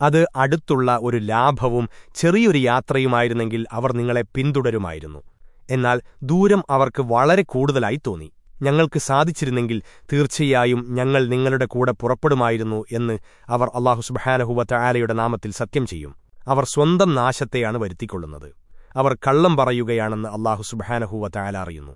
അത് അടുത്തുള്ള ഒരു ലാഭവും ചെറിയൊരു യാത്രയുമായിരുന്നെങ്കിൽ അവർ നിങ്ങളെ പിന്തുടരുമായിരുന്നു. എന്നാൽ ദൂരം അവർക്ക് വളരെ കൂടുതലായി തോന്നി. ഞങ്ങൾക്ക് സാധിച്ചിരുന്നെങ്കിൽ തീർച്ചയായും ഞങ്ങൾ നിങ്ങളുടെ കൂടെ പുറപ്പെടുമായിരുന്നു എന്ന് അവർ അള്ളാഹു സുബഹാനഹുവത്ത ആലയുടെ നാമത്തിൽ സത്യം ചെയ്യും. അവർ സ്വന്തം നാശത്തെയാണ് വരുത്തിക്കൊള്ളുന്നത്. അവർ കള്ളം പറയുകയാണെന്ന് അള്ളാഹു സുബഹാനഹുവത്ത ആല അറിയുന്നു.